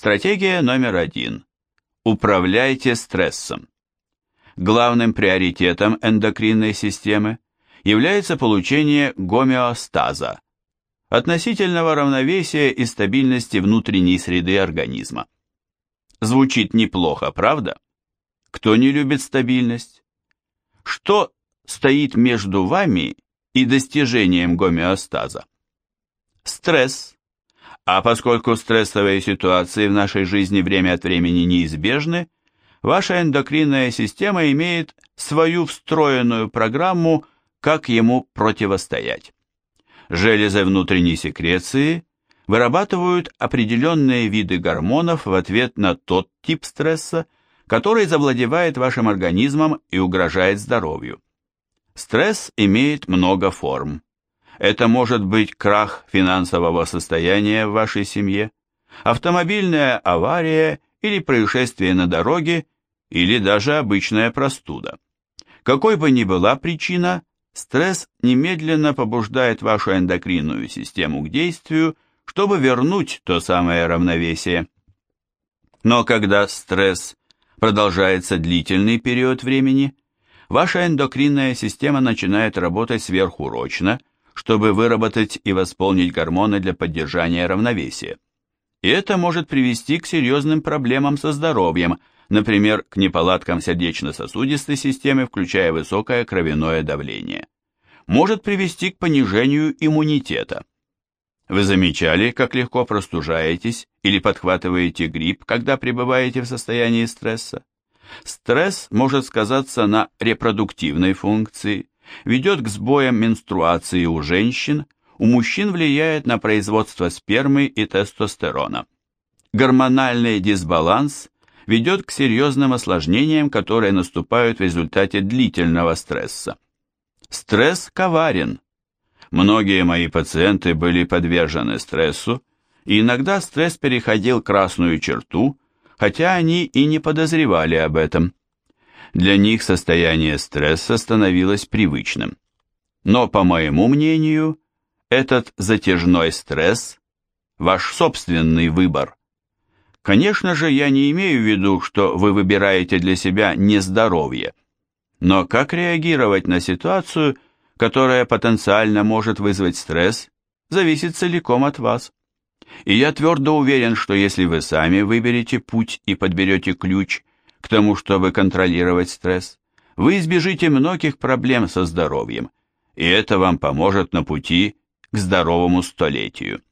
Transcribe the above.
Стратегия номер один. Управляйте стрессом. Главным приоритетом эндокринной системы является получение гомеостаза, относительного равновесия и стабильности внутренней среды организма. Звучит неплохо, правда? Кто не любит стабильность? Что стоит между вами и достижением гомеостаза? Стресс. А поскольку стрессовые ситуации в нашей жизни время от времени неизбежны, ваша эндокринная система имеет свою встроенную программу, как ему противостоять. Железы внутренней секреции вырабатывают определенные виды гормонов в ответ на тот тип стресса, который завладевает вашим организмом и угрожает здоровью. Стресс имеет много форм. Это может быть крах финансового состояния в вашей семье, автомобильная авария или происшествие на дороге, или даже обычная простуда. Какой бы ни была причина, стресс немедленно побуждает вашу эндокринную систему к действию, чтобы вернуть то самое равновесие. Но когда стресс продолжается длительный период времени, ваша эндокринная система начинает работать сверхурочно, чтобы выработать и восполнить гормоны для поддержания равновесия. И это может привести к серьезным проблемам со здоровьем, например, к неполадкам сердечно-сосудистой системы, включая высокое кровяное давление. Может привести к понижению иммунитета. Вы замечали, как легко простужаетесь или подхватываете грипп, когда пребываете в состоянии стресса? Стресс может сказаться на репродуктивной функции, ведет к сбоям менструации у женщин, у мужчин влияет на производство спермы и тестостерона. Гормональный дисбаланс ведет к серьезным осложнениям, которые наступают в результате длительного стресса. Стресс коварен, Многие мои пациенты были подвержены стрессу, и иногда стресс переходил красную черту, хотя они и не подозревали об этом. Для них состояние стресса становилось привычным. Но, по моему мнению, этот затяжной стресс – ваш собственный выбор. Конечно же, я не имею в виду, что вы выбираете для себя нездоровье. Но как реагировать на ситуацию – которая потенциально может вызвать стресс, зависит целиком от вас. И я твердо уверен, что если вы сами выберете путь и подберете ключ к тому, чтобы контролировать стресс, вы избежите многих проблем со здоровьем, и это вам поможет на пути к здоровому столетию.